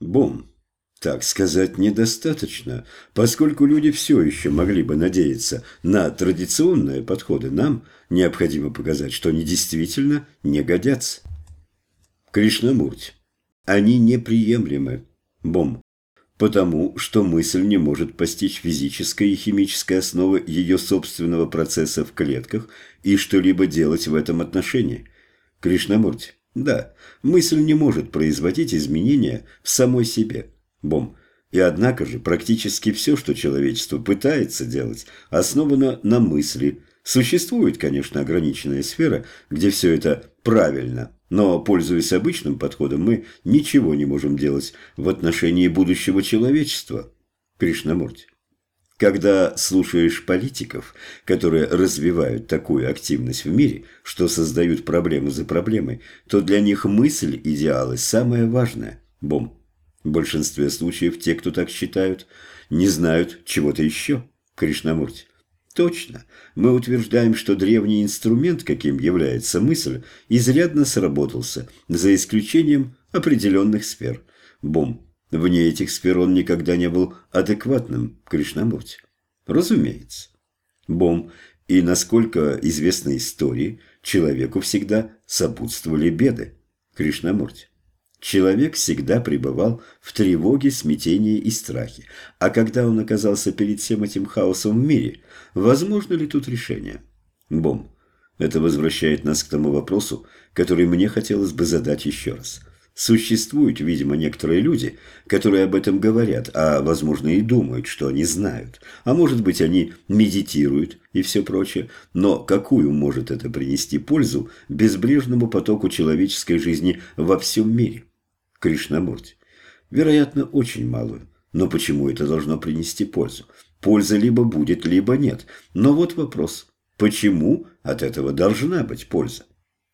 Бом. Так сказать недостаточно, поскольку люди все еще могли бы надеяться на традиционные подходы, нам необходимо показать, что они действительно не годятся. Кришнамурти. Они неприемлемы. Бом. Потому что мысль не может постичь физической и химической основы ее собственного процесса в клетках и что-либо делать в этом отношении. Кришнамурти. Да, мысль не может производить изменения в самой себе. Бом. И однако же практически все, что человечество пытается делать, основано на мысли. Существует, конечно, ограниченная сфера, где все это правильно, но, пользуясь обычным подходом, мы ничего не можем делать в отношении будущего человечества. Кришнамурти. Когда слушаешь политиков, которые развивают такую активность в мире, что создают проблемы за проблемой, то для них мысль идеалы самое важное. Бом. В большинстве случаев те, кто так считают, не знают чего-то еще. Кришнамурти. Точно. Мы утверждаем, что древний инструмент, каким является мысль, изрядно сработался, за исключением определенных сфер. Бом. Вне этих сфер он никогда не был адекватным, Кришнамурти. Разумеется. Бом. И насколько известно истории, человеку всегда сопутствовали беды. Кришнамурти. Человек всегда пребывал в тревоге, смятении и страхе. А когда он оказался перед всем этим хаосом в мире, возможно ли тут решение? Бом. Это возвращает нас к тому вопросу, который мне хотелось бы задать еще раз. Существуют, видимо, некоторые люди, которые об этом говорят, а, возможно, и думают, что они знают. А может быть, они медитируют и все прочее. Но какую может это принести пользу безбрежному потоку человеческой жизни во всем мире? Кришнамурти. Вероятно, очень малую. Но почему это должно принести пользу? Польза либо будет, либо нет. Но вот вопрос. Почему от этого должна быть польза?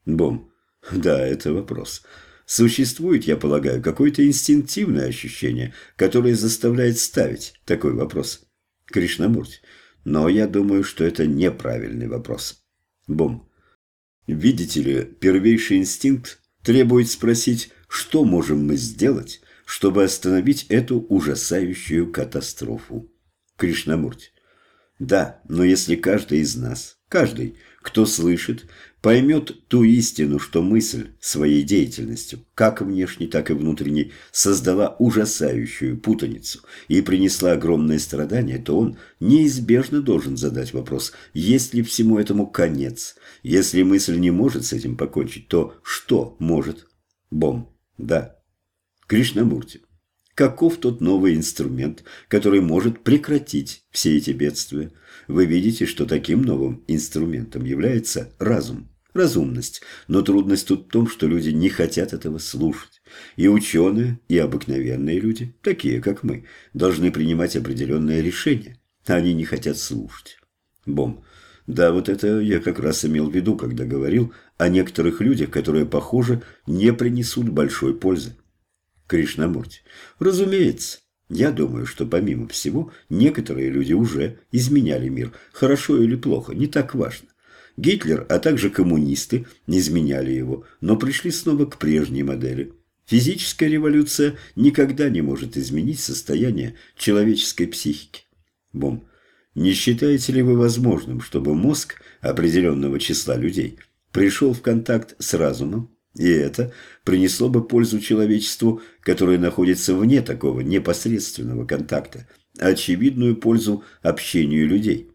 Бом. Да, это вопрос. Существует, я полагаю, какое-то инстинктивное ощущение, которое заставляет ставить такой вопрос. Кришнамурти. Но я думаю, что это неправильный вопрос. Бом. Видите ли, первейший инстинкт требует спросить, что можем мы сделать, чтобы остановить эту ужасающую катастрофу? Кришнамурти. Да, но если каждый из нас, каждый, кто слышит, поймет ту истину, что мысль своей деятельностью, как внешней, так и внутренней, создала ужасающую путаницу и принесла огромное страдание, то он неизбежно должен задать вопрос, есть ли всему этому конец. Если мысль не может с этим покончить, то что может? Бом. Да. Кришнамурти. Каков тот новый инструмент, который может прекратить все эти бедствия? Вы видите, что таким новым инструментом является разум, разумность. Но трудность тут в том, что люди не хотят этого слушать. И ученые, и обыкновенные люди, такие как мы, должны принимать определенные решения. Они не хотят слушать. Бом. Да, вот это я как раз имел в виду, когда говорил о некоторых людях, которые, похоже, не принесут большой пользы. Кришнамурти. Разумеется. Я думаю, что помимо всего, некоторые люди уже изменяли мир. Хорошо или плохо, не так важно. Гитлер, а также коммунисты изменяли его, но пришли снова к прежней модели. Физическая революция никогда не может изменить состояние человеческой психики. Бом. Не считаете ли вы возможным, чтобы мозг определенного числа людей пришел в контакт с разумом, и это принесло бы пользу человечеству, которое находится вне такого непосредственного контакта, очевидную пользу общению людей?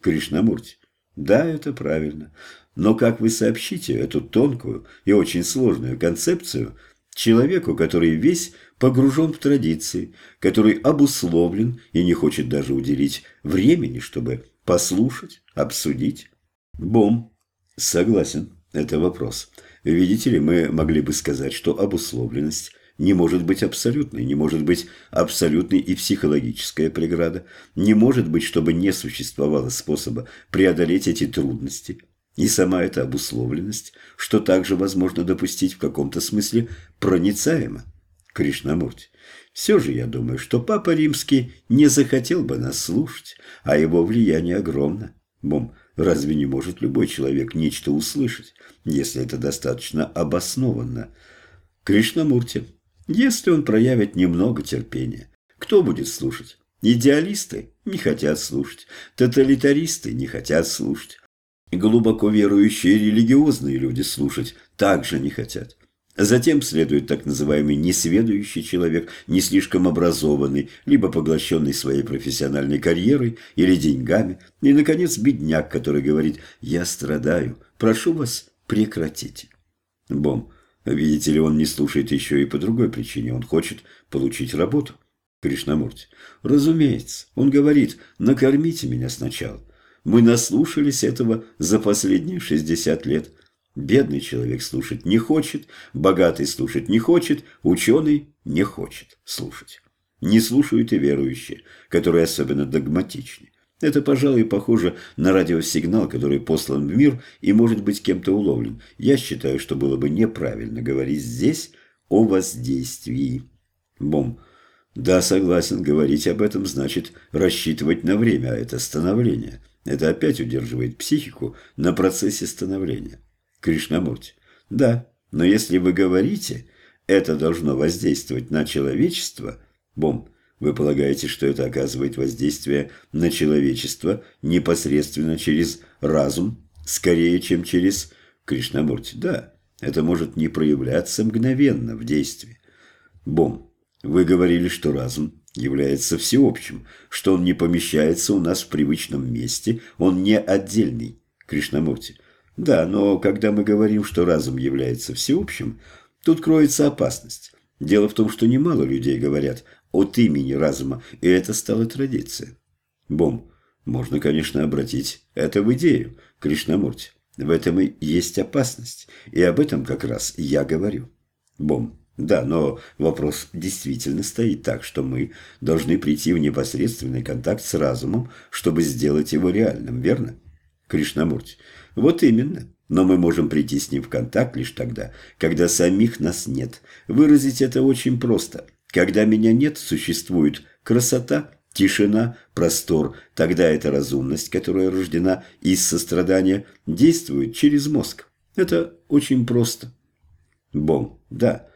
Кришнамурти. Да, это правильно. Но как вы сообщите эту тонкую и очень сложную концепцию – Человеку, который весь погружен в традиции, который обусловлен и не хочет даже уделить времени, чтобы послушать, обсудить. Бом. Согласен, это вопрос. Видите ли, мы могли бы сказать, что обусловленность не может быть абсолютной, не может быть абсолютной и психологическая преграда, не может быть, чтобы не существовало способа преодолеть эти трудности – и сама эта обусловленность, что также возможно допустить в каком-то смысле проницаемо. Кришнамурти. Все же я думаю, что Папа Римский не захотел бы нас слушать, а его влияние огромно. Бом, разве не может любой человек нечто услышать, если это достаточно обоснованно? Кришнамурти. если он проявит немного терпения. Кто будет слушать? Идеалисты не хотят слушать, тоталитаристы не хотят слушать, глубоко верующие религиозные люди слушать также не хотят. Затем следует так называемый несведущий человек, не слишком образованный, либо поглощенный своей профессиональной карьерой или деньгами, и, наконец, бедняк, который говорит «Я страдаю, прошу вас, прекратите». Бом, видите ли, он не слушает еще и по другой причине, он хочет получить работу. Кришнамурти, разумеется, он говорит «Накормите меня сначала». Мы наслушались этого за последние 60 лет – Бедный человек слушать не хочет, богатый слушать не хочет, ученый не хочет слушать. Не слушают и верующие, которые особенно догматичны. Это, пожалуй, похоже на радиосигнал, который послан в мир и может быть кем-то уловлен. Я считаю, что было бы неправильно говорить здесь о воздействии. Бом. Да, согласен, говорить об этом значит рассчитывать на время, а это становление. Это опять удерживает психику на процессе становления. Кришнамурти. Да, но если вы говорите, это должно воздействовать на человечество, Бом, вы полагаете, что это оказывает воздействие на человечество непосредственно через разум, скорее, чем через Кришнамурти? Да, это может не проявляться мгновенно в действии. Бом, вы говорили, что разум является всеобщим, что он не помещается у нас в привычном месте, он не отдельный. Кришнамурти. Да, но когда мы говорим, что разум является всеобщим, тут кроется опасность. Дело в том, что немало людей говорят от имени разума, и это стало традицией. Бом, можно, конечно, обратить это в идею, Кришнамурти. В этом и есть опасность, и об этом как раз я говорю. Бом, да, но вопрос действительно стоит так, что мы должны прийти в непосредственный контакт с разумом, чтобы сделать его реальным, верно? Кришнамурти. Вот именно. Но мы можем прийти с ним в контакт лишь тогда, когда самих нас нет. Выразить это очень просто. Когда меня нет, существует красота, тишина, простор. Тогда эта разумность, которая рождена из сострадания, действует через мозг. Это очень просто. Бом, да.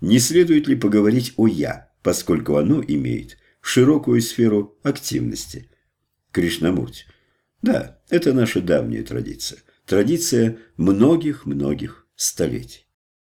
Не следует ли поговорить о «я», поскольку оно имеет широкую сферу активности? Кришнамурти. Да, это наша давняя традиция. Традиция многих-многих столетий.